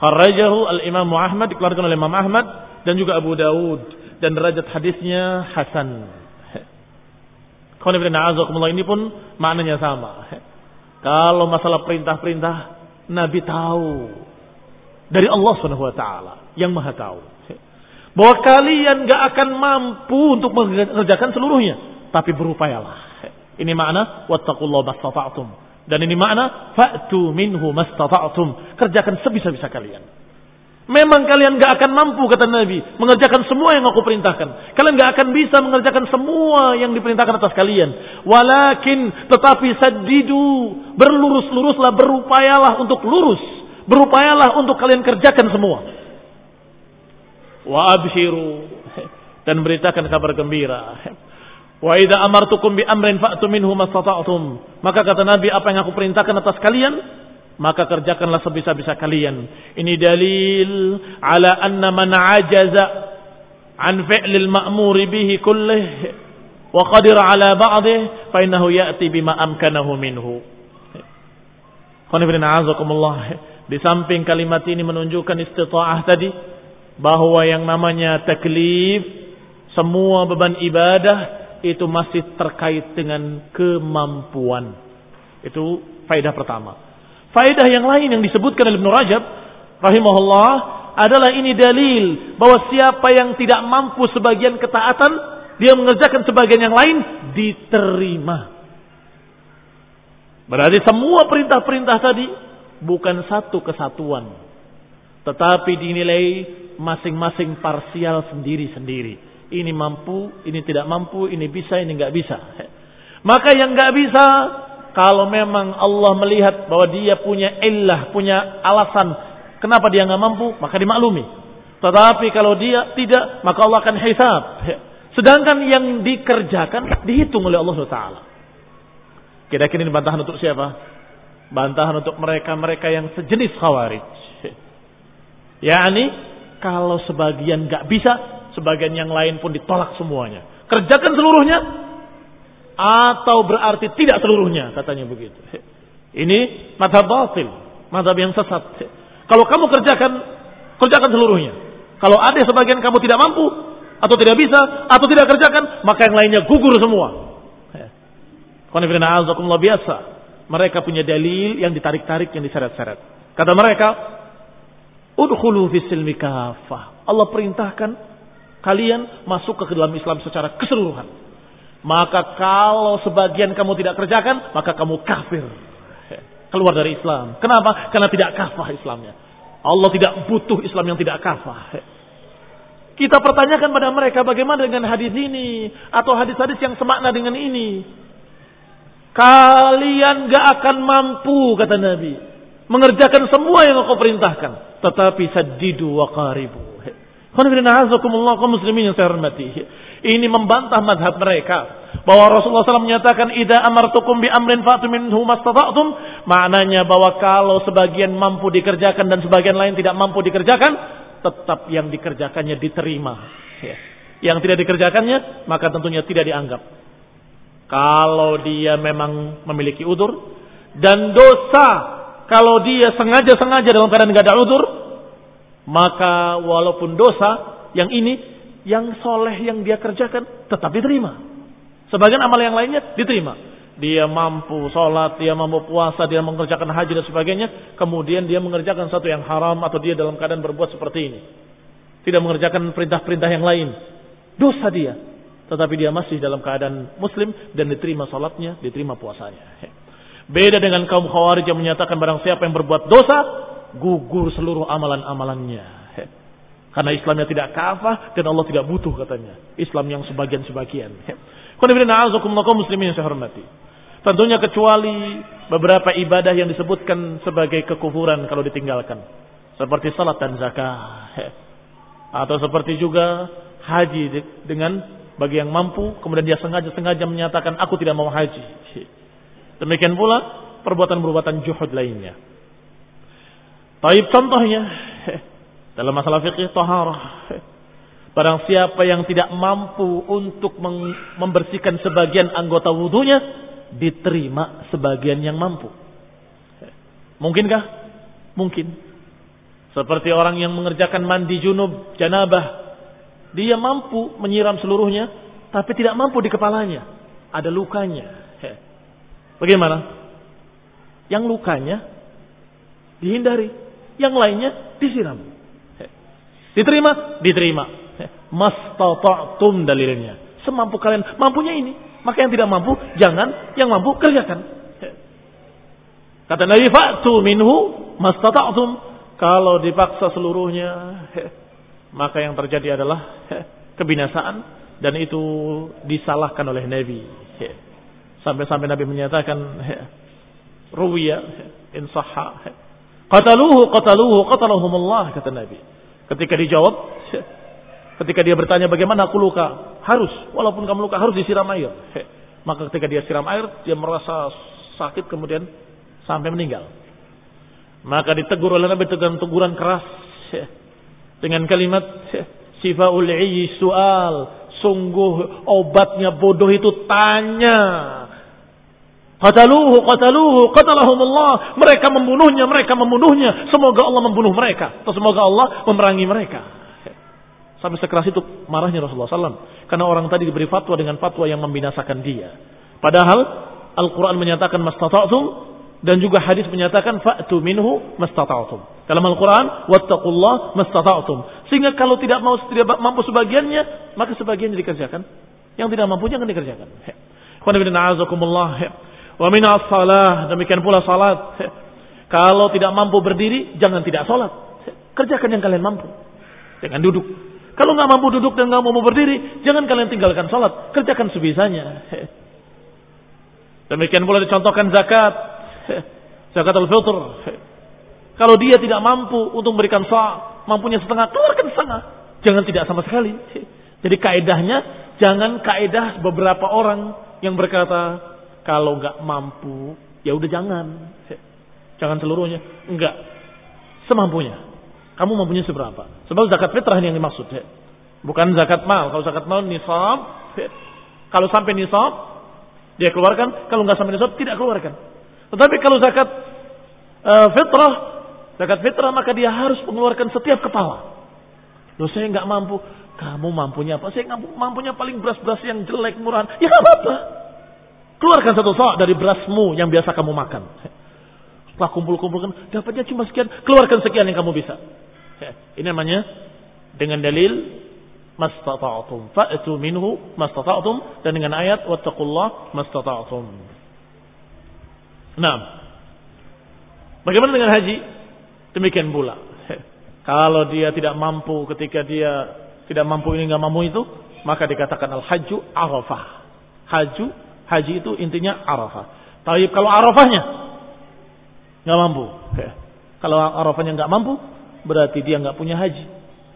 B: Kharajahu al-Imam Ahmad. Dikeluarkan oleh Imam Ahmad. Dan juga Abu Dawud. Dan derajat hadisnya Hasan ini pun maknanya sama. Kalau masalah perintah-perintah Nabi tahu dari Allah Subhanahu wa taala yang Maha tahu bahwa kalian gak akan mampu untuk mengerjakan seluruhnya, tapi berupayalah. Ini makna wattaqullaha mastata'tum. Dan ini makna fa'tu minhu mastata'tum. Kerjakan sebisa-bisa kalian. Memang kalian gak akan mampu kata Nabi mengerjakan semua yang aku perintahkan. Kalian gak akan bisa mengerjakan semua yang diperintahkan atas kalian. Walakin tetapi sadidu berlurus-luruslah berupayalah untuk lurus. Berupayalah untuk kalian kerjakan semua. Wa abshiru dan beritakan kabar gembira. Wa idza amartukum bi amrin fa'tu minhu mastata'tum. Maka kata Nabi apa yang aku perintahkan atas kalian maka kerjakanlah sebisa-bisa kalian. Ini dalil ala anna man ajaza an fi'lil ma'muri bihi kullih wa qadira ala ba'dih fa innahu ya'ti bima amkanahu minhu. Di samping kalimat ini menunjukkan istita'ah tadi bahwa yang namanya taklif semua beban ibadah itu masih terkait dengan kemampuan. Itu faedah pertama. Faedah yang lain yang disebutkan oleh Ibn Rajab rahimahullah adalah ini dalil bahwa siapa yang tidak mampu sebagian ketaatan, dia mengerjakan sebagian yang lain diterima. Berarti semua perintah-perintah tadi bukan satu kesatuan, tetapi dinilai masing-masing parsial sendiri-sendiri. Ini mampu, ini tidak mampu, ini bisa, ini nggak bisa. Maka yang nggak bisa kalau memang Allah melihat bahwa dia punya illah, punya alasan kenapa dia nggak mampu, maka dimaklumi. Tetapi kalau dia tidak, maka Allah akan hisab. Sedangkan yang dikerjakan dihitung oleh Allah Taala. Kira-kira ini bantahan untuk siapa? Bantahan untuk mereka-mereka yang sejenis khawarij. Yani kalau sebagian nggak bisa, sebagian yang lain pun ditolak semuanya. Kerjakan seluruhnya, atau berarti tidak seluruhnya katanya begitu. Ini madhab batil, madhab yang sesat. Kalau kamu kerjakan, kerjakan seluruhnya. Kalau ada sebagian kamu tidak mampu atau tidak bisa atau tidak kerjakan, maka yang lainnya gugur semua. Biasa. Mereka punya dalil yang ditarik-tarik, yang diseret-seret. Kata mereka, Udkhulu fi silmi kafah. Allah perintahkan kalian masuk ke dalam Islam secara keseluruhan. Maka kalau sebagian kamu tidak kerjakan, maka kamu kafir. Keluar dari Islam. Kenapa? Karena tidak kafah Islamnya. Allah tidak butuh Islam yang tidak kafah. Kita pertanyakan pada mereka bagaimana dengan hadis ini atau hadis-hadis yang semakna dengan ini. Kalian gak akan mampu kata Nabi mengerjakan semua yang aku perintahkan, tetapi sadidu wa qaribu. kaum muslimin yang saya hormati. Ini membantah madhab mereka. Bahwa Rasulullah SAW menyatakan, Ida amartukum bi amrin fa'tu minhu. Maknanya bahwa kalau sebagian mampu dikerjakan dan sebagian lain tidak mampu dikerjakan, tetap yang dikerjakannya diterima. Ya. Yang tidak dikerjakannya, maka tentunya tidak dianggap. Kalau dia memang memiliki udur. Dan dosa, kalau dia sengaja-sengaja dalam keadaan tidak ada udur, maka walaupun dosa yang ini yang soleh yang dia kerjakan tetap diterima. Sebagian amal yang lainnya diterima. Dia mampu sholat, dia mampu puasa, dia mengerjakan haji dan sebagainya. Kemudian dia mengerjakan satu yang haram atau dia dalam keadaan berbuat seperti ini. Tidak mengerjakan perintah-perintah yang lain. Dosa dia. Tetapi dia masih dalam keadaan muslim dan diterima sholatnya, diterima puasanya. Beda dengan kaum khawarij yang menyatakan barang siapa yang berbuat dosa, gugur seluruh amalan-amalannya. Karena Islamnya tidak kafah dan Allah tidak butuh katanya. Islam yang sebagian-sebagian. muslimin saya hormati. Tentunya kecuali beberapa ibadah yang disebutkan sebagai kekufuran kalau ditinggalkan. Seperti salat dan zakat. Atau seperti juga haji dengan bagi yang mampu. Kemudian dia sengaja-sengaja menyatakan aku tidak mau haji. Demikian pula perbuatan-perbuatan juhud lainnya. Taib contohnya dalam masalah fikih taharah. Barang siapa yang tidak mampu untuk membersihkan sebagian anggota wudhunya, diterima sebagian yang mampu. Mungkinkah? Mungkin. Seperti orang yang mengerjakan mandi junub, janabah. Dia mampu menyiram seluruhnya, tapi tidak mampu di kepalanya. Ada lukanya. Bagaimana? Yang lukanya Dihindari. Yang lainnya disiram. Diterima? Diterima. Mastata'tum dalilnya. Semampu kalian. Mampunya ini. Maka yang tidak mampu, jangan. Yang mampu, kerjakan. Kata Nabi, Fa'tu minhu mastata'tum. Kalau dipaksa seluruhnya, maka yang terjadi adalah kebinasaan dan itu disalahkan oleh Nabi. Sampai-sampai Nabi menyatakan ruwiya in sahha qataluhu qataluhu qatalahumullah kata Nabi. Ketika dijawab ketika dia bertanya bagaimana aku luka? Harus walaupun kamu luka harus disiram air. Maka ketika dia siram air dia merasa sakit kemudian sampai meninggal. Maka ditegur oleh Nabi dengan teguran keras dengan kalimat sifaul sual sungguh obatnya bodoh itu tanya Qataluhu, qataluhu, qatalahumullah. Mereka membunuhnya, mereka membunuhnya. Semoga Allah membunuh mereka. Atau semoga Allah memerangi mereka. Sampai sekeras itu marahnya Rasulullah SAW. Karena orang tadi diberi fatwa dengan fatwa yang membinasakan dia. Padahal Al-Quran menyatakan mastata'tum. Dan juga hadis menyatakan fa'tu minhu mastata'tum. Dalam Al-Quran, wattaqullah mastata'tum. Sehingga kalau tidak mau tidak mampu sebagiannya, maka sebagiannya dikerjakan. Yang tidak mampu jangan dikerjakan. Wa min salah demikian pula salat. Kalau tidak mampu berdiri, jangan tidak salat. Kerjakan yang kalian mampu. Jangan duduk. Kalau nggak mampu duduk dan nggak mau berdiri, jangan kalian tinggalkan salat. Kerjakan sebisanya. Demikian pula dicontohkan zakat. Zakat al-fitr. Kalau dia tidak mampu untuk memberikan sa, mampunya setengah, keluarkan setengah. Jangan tidak sama sekali. Jadi kaedahnya jangan kaedah beberapa orang yang berkata kalau nggak mampu, ya udah jangan. Jangan seluruhnya. Enggak. Semampunya. Kamu mampunya seberapa? Sebab zakat fitrah yang dimaksud. Bukan zakat mal. Kalau zakat mal nisab. Kalau sampai nisab, dia keluarkan. Kalau nggak sampai nisab, tidak keluarkan. Tetapi kalau zakat uh, fitrah, zakat fitrah maka dia harus mengeluarkan setiap kepala. Loh saya nggak mampu. Kamu mampunya apa? Saya mampunya paling beras-beras yang jelek, murahan. Ya apa-apa. Keluarkan satu sok dari berasmu yang biasa kamu makan. Setelah kumpul-kumpulkan, dapatnya cuma sekian. Keluarkan sekian yang kamu bisa. Ini namanya dengan dalil mastata'tum. Fa'tu minhu mastata'tum. Dan dengan ayat wattaqullah mastata'tum. Nah. Bagaimana dengan haji? Demikian pula. Kalau dia tidak mampu ketika dia tidak mampu ini nggak mampu itu, maka dikatakan al-hajju arafah. Haju Haji itu intinya Arafah. Tapi kalau Arafahnya nggak mampu, kalau Arafahnya nggak mampu, berarti dia nggak punya haji.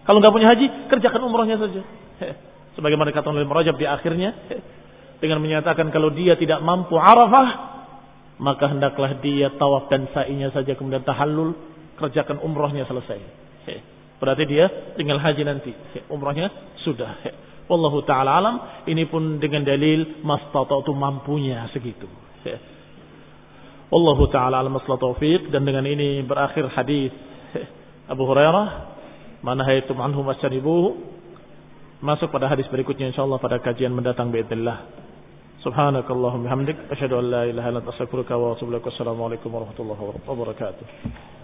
B: Kalau nggak punya haji, kerjakan umrohnya saja. Sebagaimana dikatakan oleh Rajab di akhirnya, dengan menyatakan kalau dia tidak mampu Arafah, maka hendaklah dia tawaf dan sa'inya saja kemudian tahallul, kerjakan umrohnya selesai. Berarti dia tinggal haji nanti. Umrohnya sudah. Wallahu taala alam. Ini pun dengan dalil mastata'tu mampunya segitu. Ya. Wallahu taala alam taufiq dan dengan ini berakhir hadis Abu Hurairah mana hayatu anhu masjanibuhu masuk pada hadis berikutnya insyaallah pada kajian mendatang باذنillah Subhanakallahumma hamdik asyhadu an la ilaha illa anta astaghfiruka wa atubu ilaik. Assalamualaikum warahmatullahi wabarakatuh.